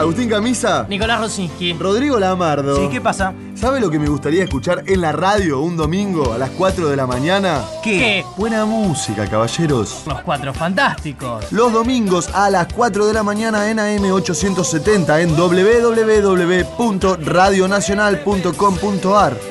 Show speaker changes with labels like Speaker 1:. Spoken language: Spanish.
Speaker 1: Agustín Camisa.
Speaker 2: Nicolás Rosinski.
Speaker 1: Rodrigo Lamardo.
Speaker 3: Sí, ¿qué pasa?
Speaker 1: ¿Sabe lo que me gustaría escuchar en la radio un domingo a las 4 de la mañana?
Speaker 2: ¿Qué?
Speaker 1: Buena música, caballeros.
Speaker 2: Los cuatro fantásticos.
Speaker 1: Los domingos a las 4 de la mañana en AM870 en www.radionacional.com.ar.